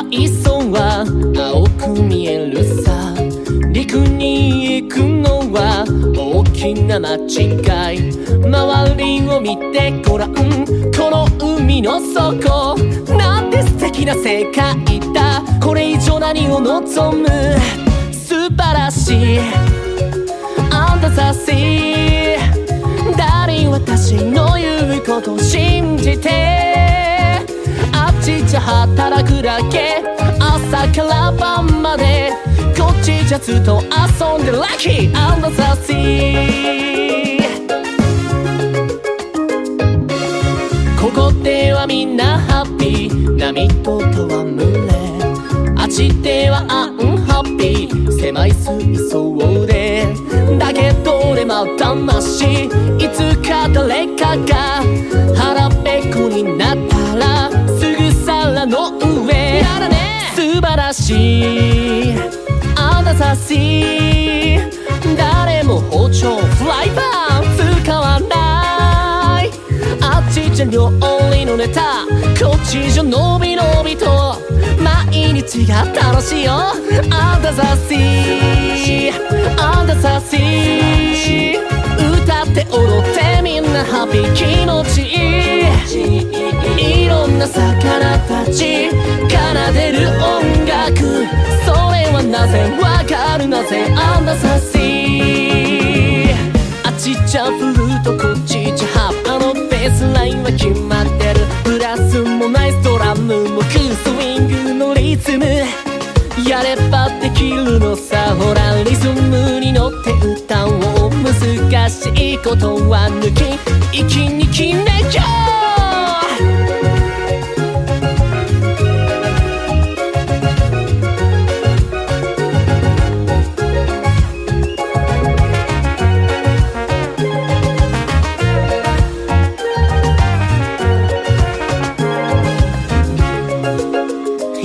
愛想は青く見えるさ。陸に行くのは大きな間違い。周りを見てごらん。この海の底。なんて素敵な世界だ。これ以上何を望む。素晴らしい。あんたさしい。誰私の言うことを信じて。ちじゃ働くだけ朝から晩までこっちじゃずっと遊んでラッキーアンダーサシここではみんなハッピー。波と戯れ。あっちではアンハッピー。狭い水槽で。だけど俺またましいつか誰かがしいあなたし誰も包丁フライパン使わない。あっちじゃ料理のネタ。こっちじゃのびのびと毎日が楽しいよ。あんたさしあんたさし歌って踊ってみんなハッピー気持ちいい。いろんな魚たち。るなぜあんなさしあっちじゃフルートこっちじゃハープあのベースラインは決まってる。プラスもナイスドラムもクースイングのリズム。やればできるのさほらリズムに乗って歌おう難しいことは抜き。一気に決めよう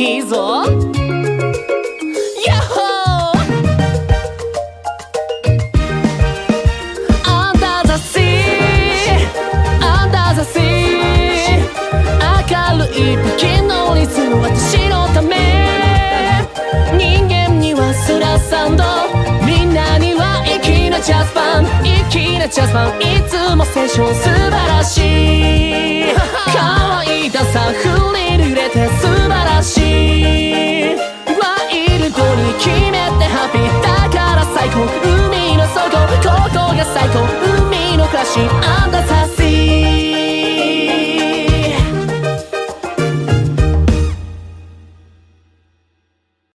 いいぞ。ヤッホー。アンダーザシーアンダーザシー明るい時のリズム私のため。人間にはスラサウンド。みんなには粋なジャズバン。粋なジャズバン。いつもセッション素晴らしい。可愛いダンサーフリ